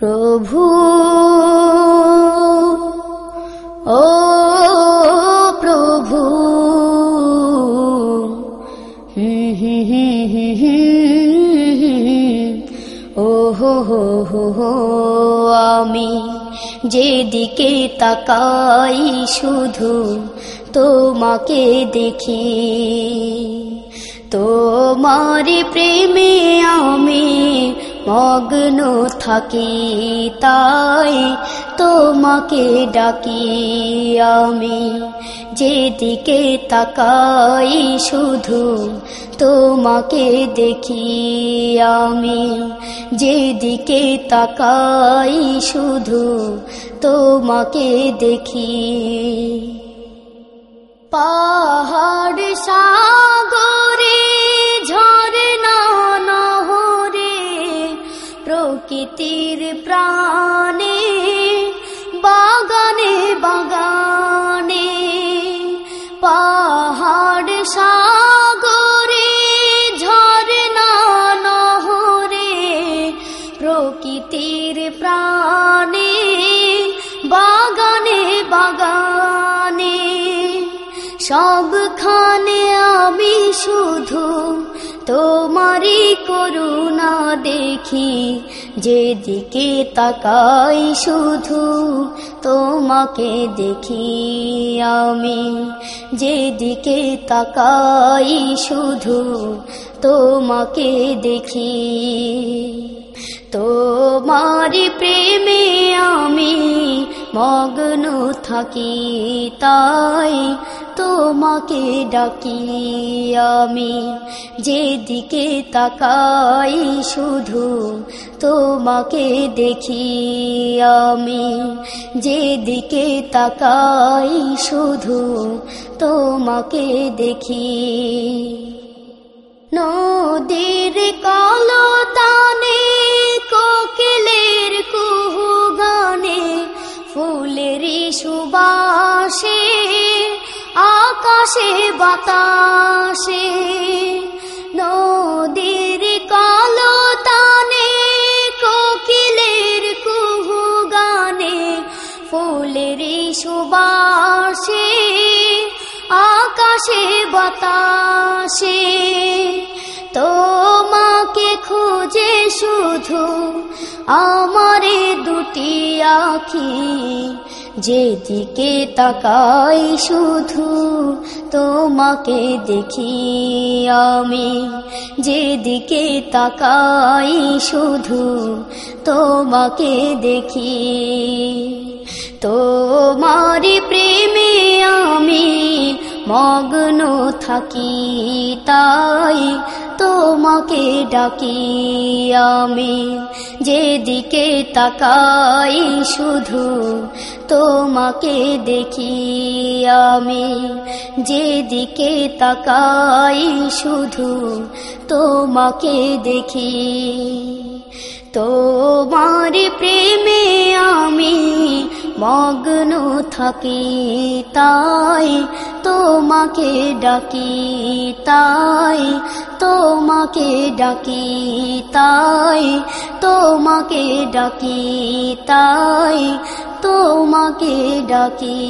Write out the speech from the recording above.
প্রভু, ও প্রভু। ও হো হো, আমি যেদিকে তাকাই শুধু তোমাকে দেখি তোমার প্রেমে আমি মগ্ন থাকি তাই তোমাকে ডাকি আমি। যেদিকে তাকাই শুধু তোমাকে দেখি আমি। যেদিকে তাকাই শুধু তোমাকে দেখি। পাহাড় প্রকৃতির প্রাণে, বাগানে বাগানে, পাহাড় সাগরে ঝরনা নহরে, প্রকৃতির প্রাণে, বাগানে বাগানে, সবখানে আমি শুধু তোমারই করুণা দেখি, যেদিকে তাকাই শুধু তোমাকে দেখি আমি, যেদিকে তাকাই শুধু তোমাকে দেখি। তোমার প্রেমে আমি মগ্ন থাকি তাই তোমাকে ডাকি আমি। যেদিকে তাকাই শুধু তোমাকে দেখি আমি। যেদিকে তাকাই শুধু তোমাকে দেখি। নদীর কলতানে সুবাসে, আকাশে, বাতাসে, নদীর কলতানে, কোকিলের কুহু গানে ফুলের সুবাসে, আকাশে, বাতাসে। তোমাকে খুঁজে শুধু আমারে দুটি আখি যেদিকে তাকাই শুধু তোমাকে দেখি আমি। যেদিকে তাকাই শুধু তোমাকে দেখি। তোমার প্রেমে আমি মগ্ন থাকি তাই তোমাকে ডাকি আমি। যেদিকে তাকাই শুধু তোমাকে দেখি আমি। যেদিকে তাকাই শুধু তোমাকে দেখি। তোমার প্রেমে আমি মগ্ন থাকি, তাই তোমাকে ডাকি, তাই তোমাকে ডাকি তাই তোমাকে ডাকি তাই তোমাকে ডাকি।